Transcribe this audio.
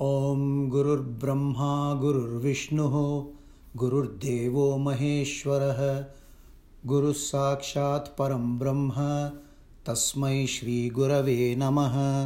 ॐ गुरुर्ब्रह्मा गुरुर्विष्णुः गुरुर्देवो महेश्वरः गुरुस्साक्षात्परं ब्रह्म तस्मै श्रीगुरवे नमः।